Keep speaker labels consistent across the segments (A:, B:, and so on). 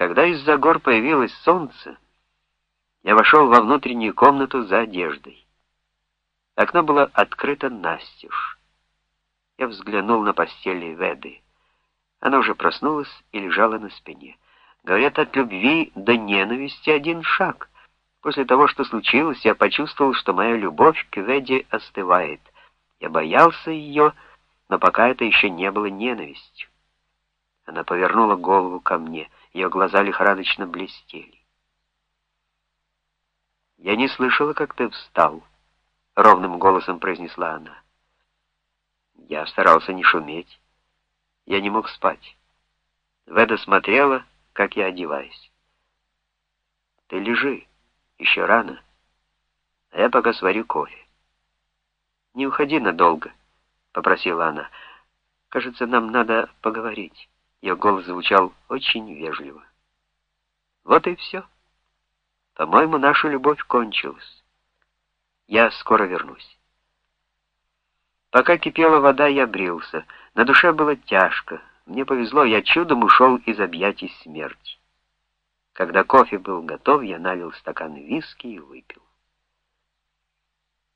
A: Когда из-за гор появилось солнце, я вошел во внутреннюю комнату за одеждой. Окно было открыто настежь. Я взглянул на постели Веды. Она уже проснулась и лежала на спине. Говорят, от любви до ненависти один шаг. После того, что случилось, я почувствовал, что моя любовь к Веде остывает. Я боялся ее, но пока это еще не было ненавистью. Она повернула голову ко мне — ее глаза лихорадочно блестели. «Я не слышала, как ты встал», — ровным голосом произнесла она. Я старался не шуметь. Я не мог спать. Веда смотрела, как я одеваюсь. «Ты лежи, еще рано, а я пока сварю кофе». «Не уходи надолго», — попросила она. «Кажется, нам надо поговорить». Ее голос звучал очень вежливо. Вот и все. По-моему, наша любовь кончилась. Я скоро вернусь. Пока кипела вода, я брился. На душе было тяжко. Мне повезло, я чудом ушел из объятий смерти. Когда кофе был готов, я налил стакан виски и выпил.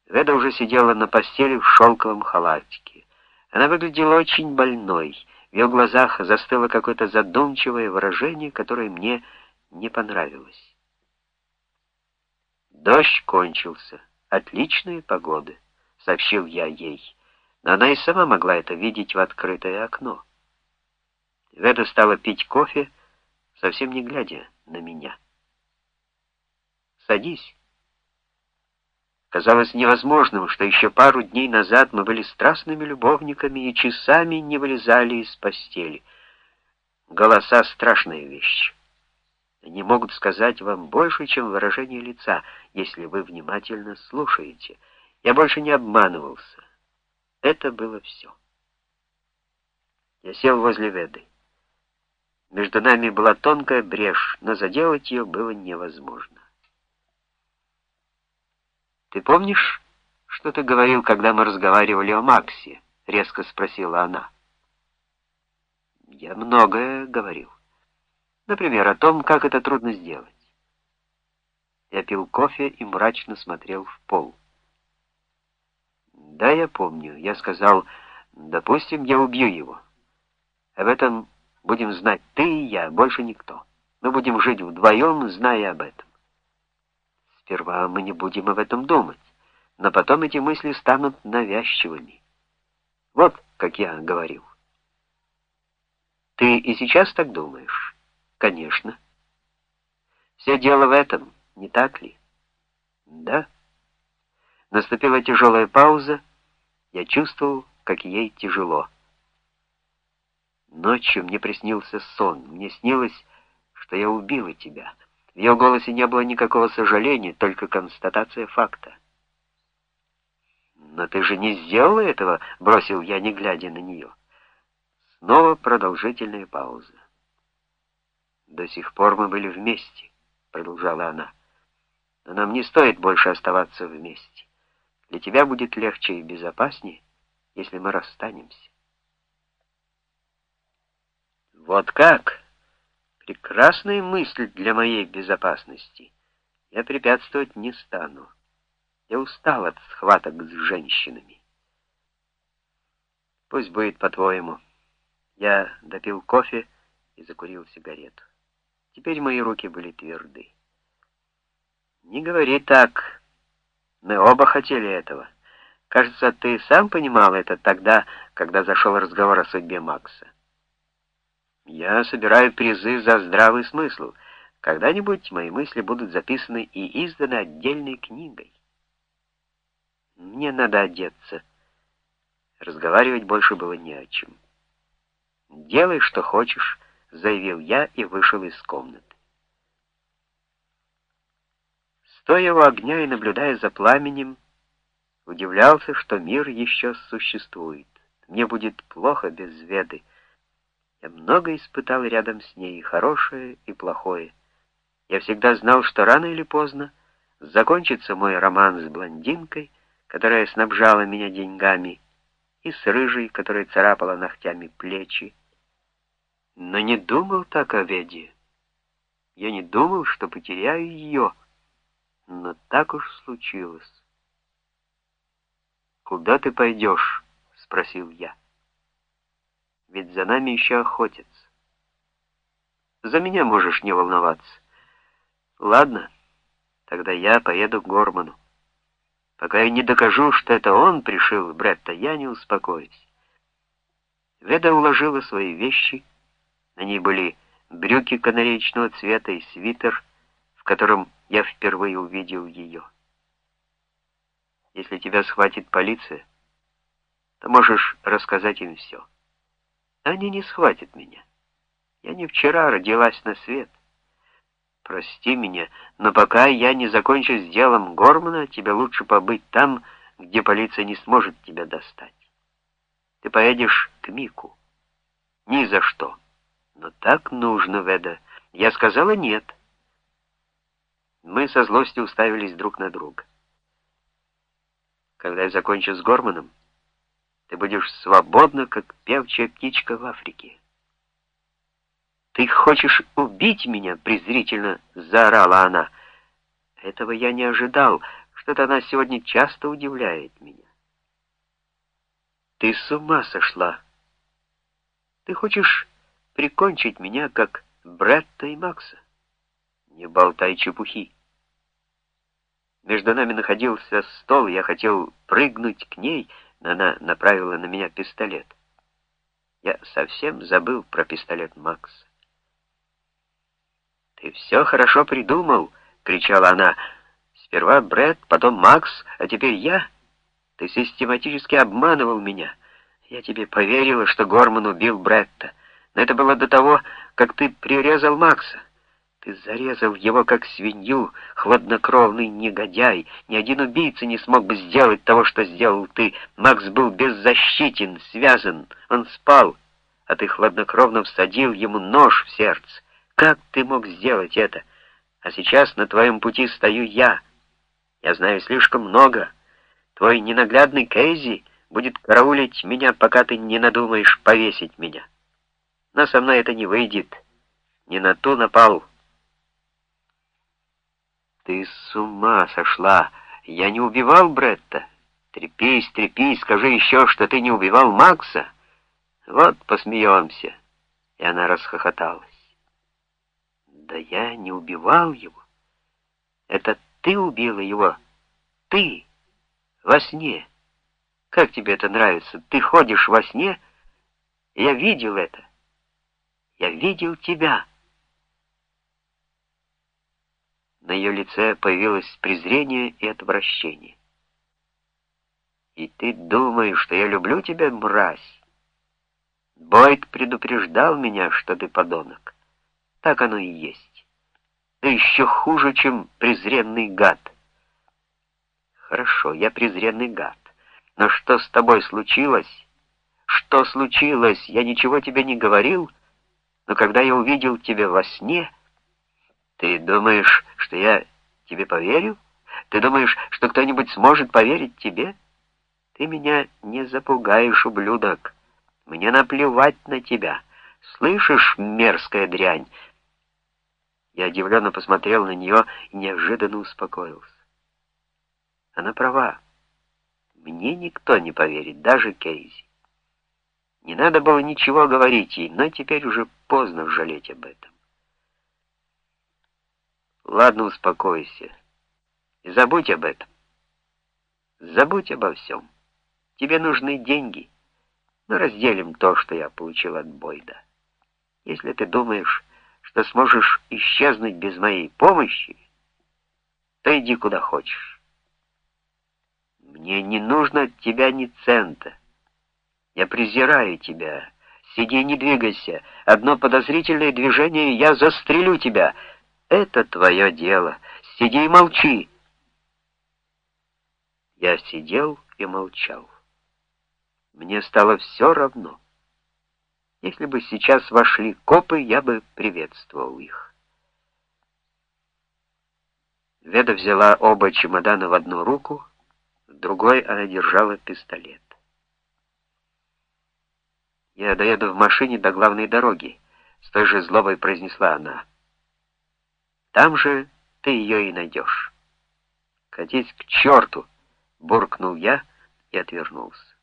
A: Веда уже сидела на постели в шелковом халатике. Она выглядела очень больной. В ее глазах застыло какое-то задумчивое выражение, которое мне не понравилось. Дождь кончился. Отличная погода, сообщил я ей. Но она и сама могла это видеть в открытое окно. Веда стала пить кофе, совсем не глядя на меня. «Садись», Казалось невозможным, что еще пару дней назад мы были страстными любовниками и часами не вылезали из постели. Голоса — страшная вещь. Они могут сказать вам больше, чем выражение лица, если вы внимательно слушаете. Я больше не обманывался. Это было все. Я сел возле Веды. Между нами была тонкая брешь, но заделать ее было невозможно. «Ты помнишь, что ты говорил, когда мы разговаривали о Максе?» — резко спросила она. «Я многое говорил. Например, о том, как это трудно сделать». Я пил кофе и мрачно смотрел в пол. «Да, я помню. Я сказал, допустим, я убью его. Об этом будем знать ты и я, больше никто. Мы будем жить вдвоем, зная об этом. Сперва мы не будем об этом думать, но потом эти мысли станут навязчивыми. Вот как я говорил. Ты и сейчас так думаешь? Конечно. Все дело в этом, не так ли? Да. Наступила тяжелая пауза. Я чувствовал, как ей тяжело. Ночью мне приснился сон. Мне снилось, что я убила тебя. В ее голосе не было никакого сожаления, только констатация факта. «Но ты же не сделала этого?» — бросил я, не глядя на нее. Снова продолжительная пауза. «До сих пор мы были вместе», — продолжала она. «Но нам не стоит больше оставаться вместе. Для тебя будет легче и безопаснее, если мы расстанемся». «Вот как?» Прекрасная мысль для моей безопасности. Я препятствовать не стану. Я устал от схваток с женщинами. Пусть будет по-твоему. Я допил кофе и закурил сигарету. Теперь мои руки были тверды. Не говори так. Мы оба хотели этого. Кажется, ты сам понимал это тогда, когда зашел разговор о судьбе Макса. Я собираю призы за здравый смысл. Когда-нибудь мои мысли будут записаны и изданы отдельной книгой. Мне надо одеться. Разговаривать больше было не о чем. «Делай, что хочешь», — заявил я и вышел из комнаты. Стоя у огня и наблюдая за пламенем, удивлялся, что мир еще существует. Мне будет плохо без Веды, — я много испытал рядом с ней, хорошее и плохое. Я всегда знал, что рано или поздно закончится мой роман с блондинкой, которая снабжала меня деньгами, и с рыжей, которая царапала ногтями плечи. Но не думал так о Веде. Я не думал, что потеряю ее, но так уж случилось. «Куда ты пойдешь?» — спросил я. «Ведь за нами еще охотятся. За меня можешь не волноваться. Ладно, тогда я поеду к Горману. Пока я не докажу, что это он пришил Бретта, я не успокоюсь. Веда уложила свои вещи. На ней были брюки канареечного цвета и свитер, в котором я впервые увидел ее. Если тебя схватит полиция, то можешь рассказать им все. Они не схватят меня. Я не вчера родилась на свет. Прости меня, но пока я не закончу с делом Гормана, тебе лучше побыть там, где полиция не сможет тебя достать. Ты поедешь к Мику. Ни за что. Но так нужно, Веда. Я сказала нет. Мы со злостью уставились друг на друга. Когда я закончу с Горманом, ты будешь свободна, как певчая птичка в Африке. «Ты хочешь убить меня?» — презрительно заорала она. Этого я не ожидал. Что-то она сегодня часто удивляет меня. «Ты с ума сошла! Ты хочешь прикончить меня, как Бретта и Макса? Не болтай чепухи!» Между нами находился стол, я хотел прыгнуть к ней, она направила на меня пистолет. Я совсем забыл про пистолет Макса. «Ты все хорошо придумал!» — кричала она. «Сперва Брэд, потом Макс, а теперь я? Ты систематически обманывал меня. Я тебе поверила, что Горман убил Бретта, но это было до того, как ты прирезал Макса. Ты зарезал его как свинью, хладнокровный негодяй. Ни один убийца не смог бы сделать того, что сделал ты. Макс был беззащитен, связан, он спал, а ты хладнокровно всадил ему нож в сердце. Как ты мог сделать это? А сейчас на твоем пути стою я. Я знаю слишком много. Твой ненаглядный Кейзи будет караулить меня, пока ты не надумаешь повесить меня. Но со мной это не выйдет. Не на ту напал. Ты с ума сошла. Я не убивал Бретта. Трепись, трепись, скажи еще, что ты не убивал Макса. Вот посмеемся. И она расхохоталась. Да я не убивал его. Это ты убила его. Ты. Во сне. Как тебе это нравится? Ты ходишь во сне? Я видел это. Я видел тебя. На ее лице появилось презрение и отвращение. И ты думаешь, что я люблю тебя, мразь? Бойд предупреждал меня, что ты подонок. Так оно и есть. Да еще хуже, чем презренный гад. Хорошо, я презренный гад. Но что с тобой случилось? Что случилось? Я ничего тебе не говорил, но когда я увидел тебя во сне, ты думаешь, что я тебе поверю? Ты думаешь, что кто-нибудь сможет поверить тебе? Ты меня не запугаешь, ублюдок. Мне наплевать на тебя. Слышишь, мерзкая дрянь? Я удивленно посмотрел на нее и неожиданно успокоился. Она права. Мне никто не поверит, даже Кейзи. Не надо было ничего говорить ей, но теперь уже поздно жалеть об этом. Ладно, успокойся. И забудь об этом. Забудь обо всем. Тебе нужны деньги. Мы разделим то, что я получил от Бойда. Если ты думаешь, что сможешь исчезнуть без моей помощи, то иди куда хочешь. Мне не нужно от тебя ни цента. Я презираю тебя. Сиди не двигайся. Одно подозрительное движение, и я застрелю тебя. Это твое дело. Сиди и молчи. Я сидел и молчал. Мне стало все равно. Если бы сейчас вошли копы, я бы приветствовал их. Веда взяла оба чемодана в одну руку, в другой она держала пистолет. «Я доеду в машине до главной дороги», — с той же злобой произнесла она. Там же ты ее и найдешь. «Катись к черту!» — буркнул я и отвернулся.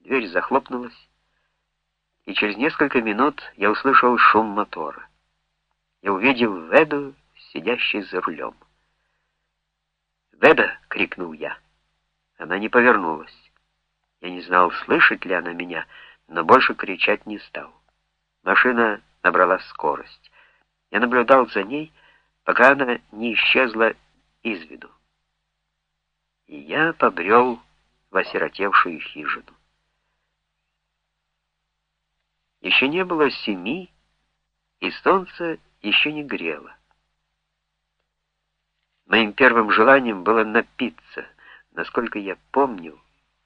A: Дверь захлопнулась, и через несколько минут я услышал шум мотора. Я увидел Веду, сидящей за рулем. «Веда!» — крикнул я. Она не повернулась. Я не знал, слышит ли она меня, но больше кричать не стал. Машина набрала скорость. Я наблюдал за ней, пока она не исчезла из виду. И я побрел в осиротевшую хижину. Еще не было семи, и солнце еще не грело. Моим первым желанием было напиться, насколько я помню,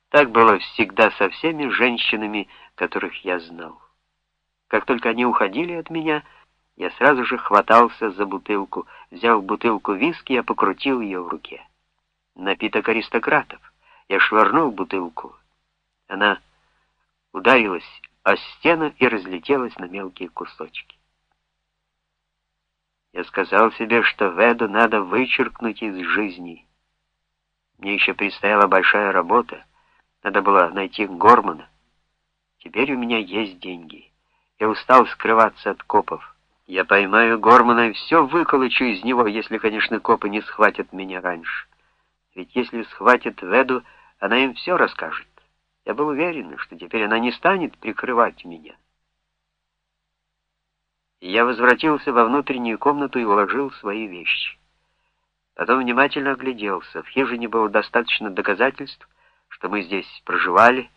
A: так было всегда со всеми женщинами, которых я знал. Как только они уходили от меня, я сразу же хватался за бутылку. Взяв бутылку виски, я покрутил ее в руке. Напиток аристократов. Я швырнул бутылку. Она ударилась о стену и разлетелась на мелкие кусочки. Я сказал себе, что Веду надо вычеркнуть из жизни. Мне еще предстояла большая работа. Надо было найти Гормана. Теперь у меня есть деньги. Я устал скрываться от копов. Я поймаю Гормана и все выколочу из него, если, конечно, копы не схватят меня раньше. Ведь если схватят Веду, она им все расскажет. Я был уверен, что теперь она не станет прикрывать меня. Я возвратился во внутреннюю комнату и уложил свои вещи. Потом внимательно огляделся. В хижине было достаточно доказательств, что мы здесь проживали,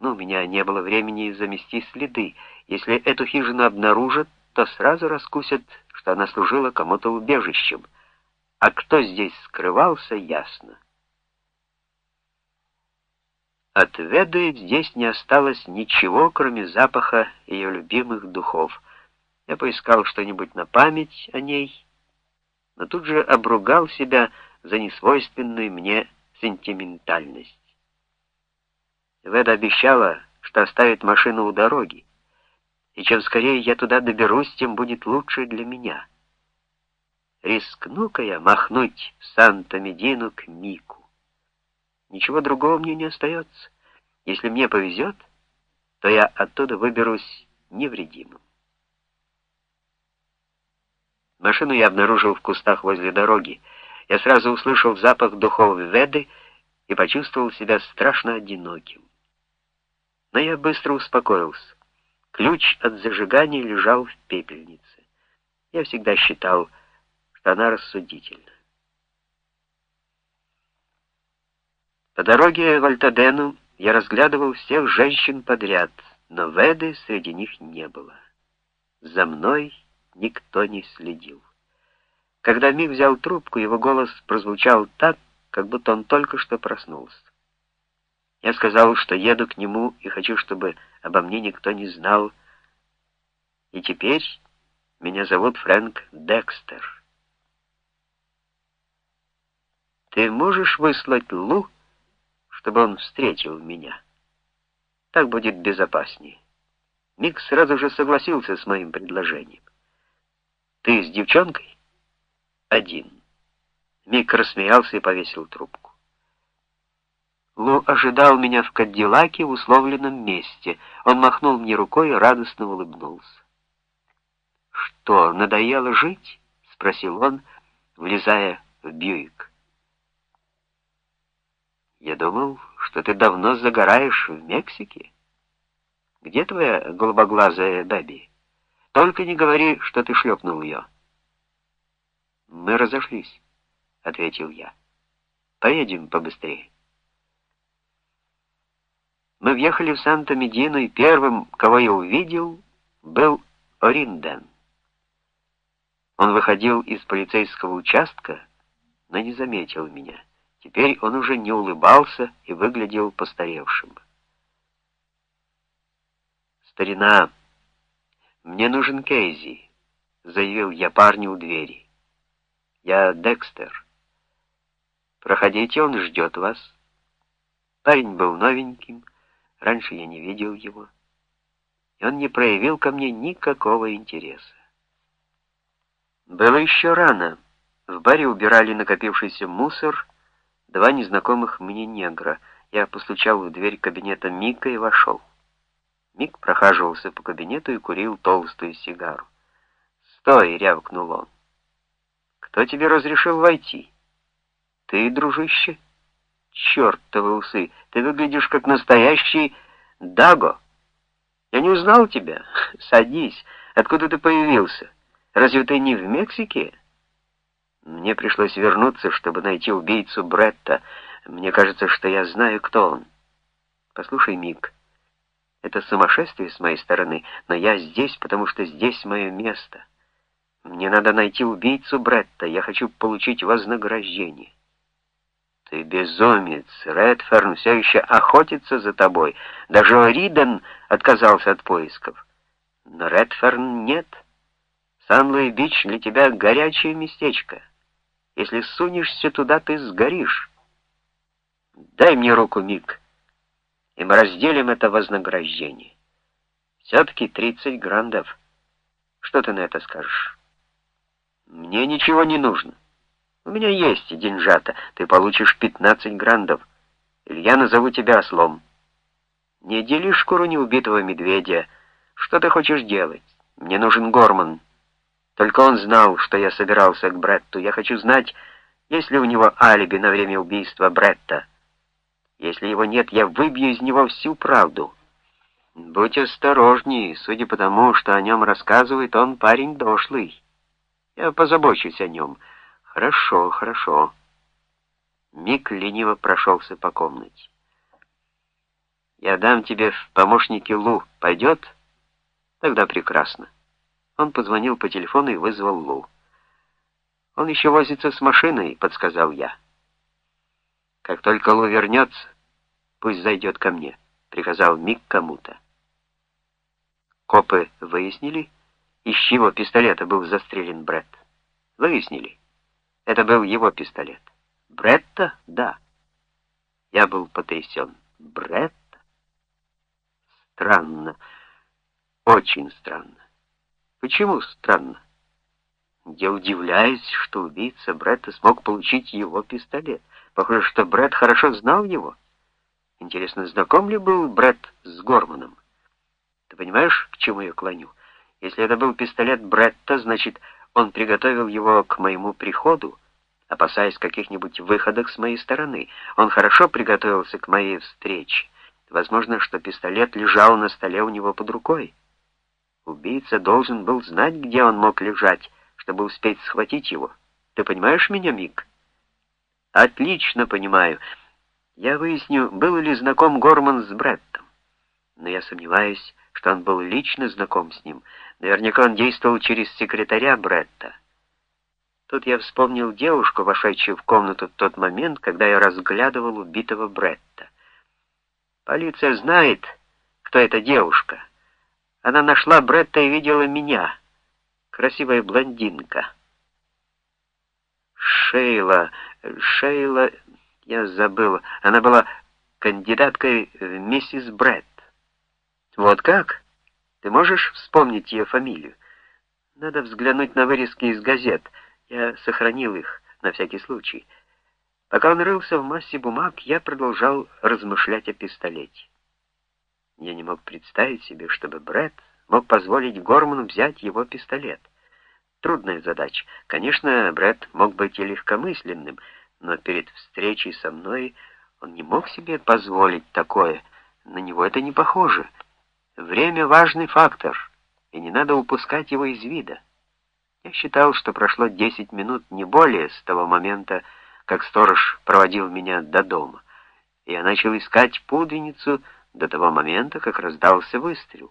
A: но у меня не было времени замести следы. Если эту хижину обнаружат, то сразу раскусят, что она служила кому-то убежищем. А кто здесь скрывался, ясно. От Веды здесь не осталось ничего, кроме запаха ее любимых духов. Я поискал что-нибудь на память о ней, но тут же обругал себя за несвойственную мне сентиментальность. Веда обещала, что оставит машину у дороги, и чем скорее я туда доберусь, тем будет лучше для меня. Рискну-ка я махнуть в Санта-Медину к Мику. Ничего другого мне не остается. Если мне повезет, то я оттуда выберусь невредимым. Машину я обнаружил в кустах возле дороги. Я сразу услышал запах духов Веды и почувствовал себя страшно одиноким. Но я быстро успокоился. Ключ от зажигания лежал в пепельнице. Я всегда считал, что она рассудительна. По дороге в Альтадену я разглядывал всех женщин подряд, но Веды среди них не было. За мной никто не следил. Когда Мик взял трубку, его голос прозвучал так, как будто он только что проснулся. Я сказал, что еду к нему и хочу, чтобы обо мне никто не знал. И теперь меня зовут Фрэнк Декстер. Ты можешь выслать Лу, чтобы он встретил меня? Так будет безопаснее. Мик сразу же согласился с моим предложением. Ты с девчонкой? Один. Мик рассмеялся и повесил трубку. Лу ожидал меня в Кадиллаке в условленном месте. Он махнул мне рукой и радостно улыбнулся. «Что, надоело жить?» — спросил он, влезая в Бьюик. «Я думал, что ты давно загораешь в Мексике. Где твоя голубоглазая Бэби? Только не говори, что ты шлепнул ее». «Мы разошлись», — ответил я. «Поедем побыстрее». Мы въехали в Санта-Медину, и первым, кого я увидел, был Оринден. Он выходил из полицейского участка, но не заметил меня. Теперь он уже не улыбался и выглядел постаревшим. «Старина, мне нужен Кейзи», — заявил я парню у двери. «Я Декстер. Проходите, он ждет вас». Парень был новеньким, Раньше я не видел его, и он не проявил ко мне никакого интереса. Было еще рано. В баре убирали накопившийся мусор два незнакомых мне негра. Я постучал в дверь кабинета Мика и вошел. Мик прохаживался по кабинету и курил толстую сигару. «Стой!» — рявкнул он. «Кто тебе разрешил войти?» «Ты, дружище?» «Чертовы усы! Ты выглядишь как настоящий Даго!» «Я не узнал тебя. Садись. Откуда ты появился? Разве ты не в Мексике?» Мне пришлось вернуться, чтобы найти убийцу Бретта. Мне кажется, что я знаю, кто он. Послушай, Мик, это сумасшествие с моей стороны, но я здесь, потому что здесь мое место. Мне надо найти убийцу Бретта, я хочу получить вознаграждение. Ты безумец, Редферн все еще охотится за тобой. Даже Риден отказался от поисков. Но Редферн нет. Сан-Луи-Бич для тебя горячее местечко. Если сунешься туда, ты сгоришь. Дай мне руку, Мик и мы разделим это вознаграждение. Все-таки 30 грандов. Что ты на это скажешь? Мне ничего не нужно. Меня есть деньжата. Ты получишь 15 грандов. Или я назову тебя ослом. Не дели шкуру неубитого медведя. Что ты хочешь делать? Мне нужен Горман. Только он знал, что я собирался к Бретту. Я хочу знать, есть ли у него алиби на время убийства Бретта. Если его нет, я выбью из него всю правду. Будь осторожней, судя по тому, что о нем рассказывает, он парень дошлый. Я позабочусь о нем. Хорошо, хорошо. Мик лениво прошелся по комнате. Я дам тебе в помощники Лу. Пойдет? Тогда прекрасно. Он позвонил по телефону и вызвал Лу. Он еще возится с машиной, подсказал я. Как только Лу вернется, пусть зайдет ко мне, приказал Мик кому-то. Копы выяснили, из чего пистолета был застрелен Бред. Выяснили. Это был его пистолет. Бретта? Да. Я был потрясен. Бретта? Странно. Очень странно. Почему странно? Я удивляюсь, что убийца Бретта смог получить его пистолет. Похоже, что Брэд хорошо знал его. Интересно, знаком ли был Брэд с Горманом? Ты понимаешь, к чему я клоню? Если это был пистолет Бретта, значит, он приготовил его к моему приходу, опасаясь каких-нибудь выходок с моей стороны. Он хорошо приготовился к моей встрече. Возможно, что пистолет лежал на столе у него под рукой. Убийца должен был знать, где он мог лежать, чтобы успеть схватить его. Ты понимаешь меня, Мик? Отлично понимаю. Я выясню, был ли знаком Горман с Бреттом. Но я сомневаюсь, что он был лично знаком с ним. Наверняка он действовал через секретаря Бретта. Тут я вспомнил девушку, вошедшую в комнату в тот момент, когда я разглядывал убитого Бретта. Полиция знает, кто эта девушка. Она нашла Бретта и видела меня. Красивая блондинка. Шейла, Шейла, я забыл, она была кандидаткой в миссис Бретт. Вот как? Ты можешь вспомнить ее фамилию? Надо взглянуть на вырезки из газет. Я сохранил их на всякий случай. Пока он рылся в массе бумаг, я продолжал размышлять о пистолете. Я не мог представить себе, чтобы Бретт мог позволить Горману взять его пистолет. Трудная задача. Конечно, Брэд мог быть и легкомысленным, но перед встречей со мной он не мог себе позволить такое. На него это не похоже. Время — важный фактор, и не надо упускать его из вида. Я считал, что прошло 10 минут, не более, с того момента, как сторож проводил меня до дома. И я начал искать пудреницу до того момента, как раздался выстрел.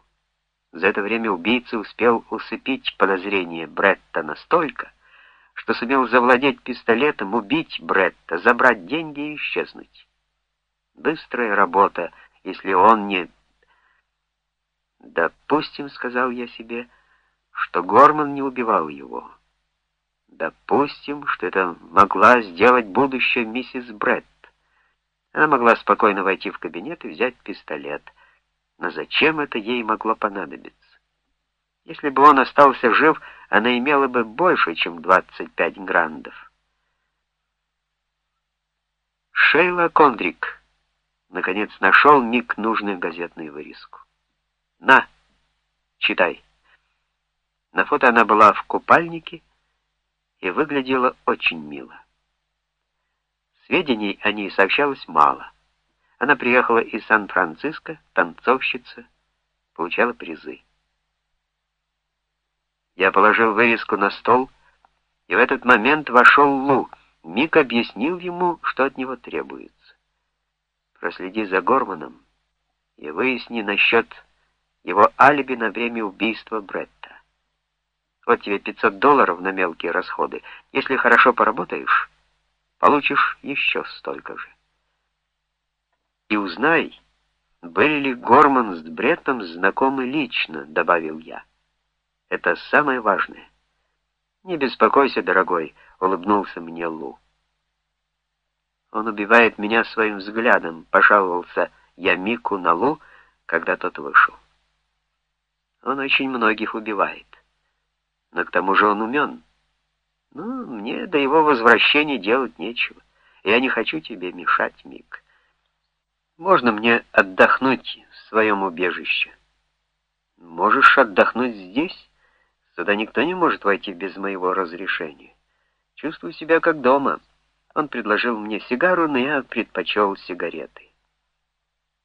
A: За это время убийца успел усыпить подозрение Бретта настолько, что сумел завладеть пистолетом, убить Бретта, забрать деньги и исчезнуть. Быстрая работа, если он не... «Допустим, — сказал я себе, — что Горман не убивал его. Допустим, что это могла сделать будущая миссис Бретт. Она могла спокойно войти в кабинет и взять пистолет — но зачем это ей могло понадобиться? Если бы он остался жив, она имела бы больше, чем 25 грандов. Шейла Кондрик наконец нашел Мик нужную газетную вырезку. «На, читай». На фото она была в купальнике и выглядела очень мило. Сведений о ней сообщалось мало. Она приехала из Сан-Франциско, танцовщица, получала призы. Я положил вырезку на стол, и в этот момент вошел Лу. Мик объяснил ему, что от него требуется. Проследи за Горманом и выясни насчет его алиби на время убийства Бретта. Вот тебе 500 долларов на мелкие расходы. Если хорошо поработаешь, получишь еще столько же. И узнай, были ли Горман с Бреттом знакомы лично, добавил я. Это самое важное. Не беспокойся, дорогой, улыбнулся мне Лу. Он убивает меня своим взглядом, пожаловался я Мику на Лу, когда тот вышел. Он очень многих убивает. Но к тому же он умен. Ну, мне до его возвращения делать нечего. Я не хочу тебе мешать, Мик. Можно мне отдохнуть в своем убежище? Можешь отдохнуть здесь? Сюда никто не может войти без моего разрешения. Чувствую себя как дома. Он предложил мне сигару, но я предпочел сигареты.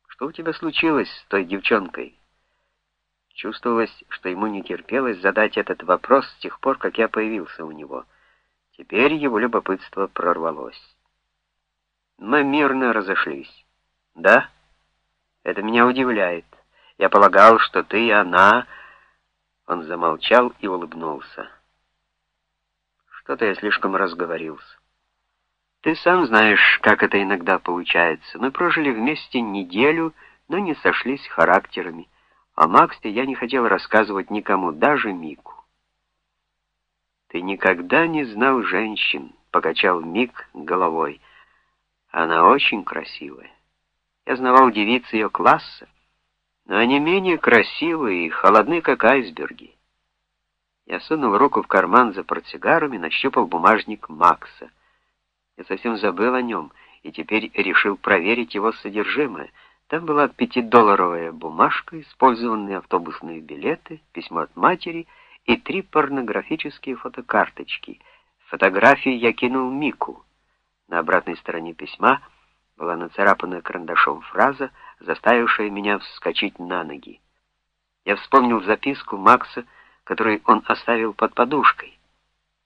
A: Что у тебя случилось с той девчонкой? Чувствовалось, что ему не терпелось задать этот вопрос с тех пор, как я появился у него. Теперь его любопытство прорвалось. Мы мирно разошлись. Да? Это меня удивляет. Я полагал, что ты и она он замолчал и улыбнулся. Что-то я слишком разговорился. Ты сам знаешь, как это иногда получается. Мы прожили вместе неделю, но не сошлись характерами. О Максе я не хотел рассказывать никому, даже Мику. «Ты никогда не знал женщин», — покачал Мик головой. «Она очень красивая. Я знавал девиц ее класса, но они менее красивые и холодны, как айсберги. Я сунул руку в карман за портсигарами, нащупал бумажник Макса. Я совсем забыл о нем и теперь решил проверить его содержимое. Там была пятидолларовая бумажка, использованные автобусные билеты, письмо от матери и три порнографические фотокарточки. Фотографии я кинул Мику. На обратной стороне письма была нацарапана карандашом фраза — заставившая меня вскочить на ноги. Я вспомнил записку Макса, которую он оставил под подушкой,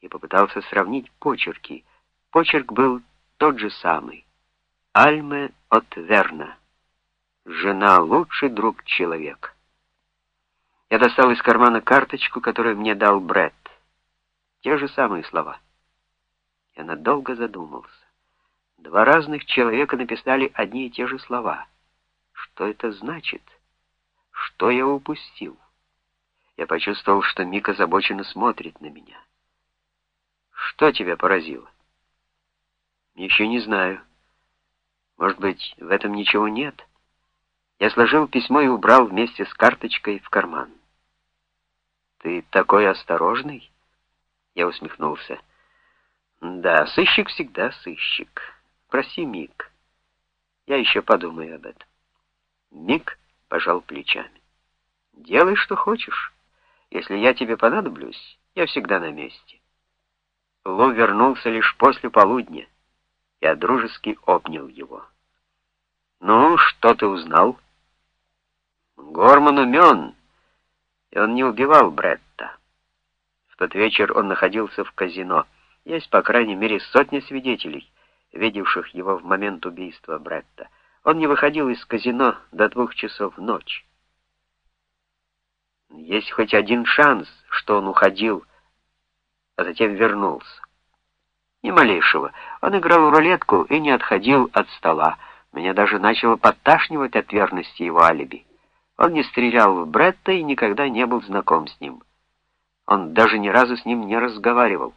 A: и попытался сравнить почерки. Почерк был тот же самый. Альме от Верна. Жена — лучший друг человека. Я достал из кармана карточку, которую мне дал Брэд. Те же самые слова. Я надолго задумался. Два разных человека написали одни и те же слова — что это значит? Что я упустил? Я почувствовал, что Мика озабоченно смотрит на меня. Что тебя поразило? Еще не знаю. Может быть, в этом ничего нет? Я сложил письмо и убрал вместе с карточкой в карман. Ты такой осторожный? Я усмехнулся. Да, сыщик всегда сыщик. Проси, Мик. Я еще подумаю об этом. Мик пожал плечами. «Делай, что хочешь. Если я тебе понадоблюсь, я всегда на месте». Лу вернулся лишь после полудня. Я дружески обнял его. «Ну, что ты узнал?» «Горман умен, и он не убивал Бретта. В тот вечер он находился в казино. Есть, по крайней мере, сотня свидетелей, видевших его в момент убийства Бретта. Он не выходил из казино до двух часов ночи. Есть хоть один шанс, что он уходил, а затем вернулся. Ни малейшего. Он играл в рулетку и не отходил от стола. Меня даже начало подташнивать от верности его алиби. Он не стрелял в Бретта и никогда не был знаком с ним. Он даже ни разу с ним не разговаривал.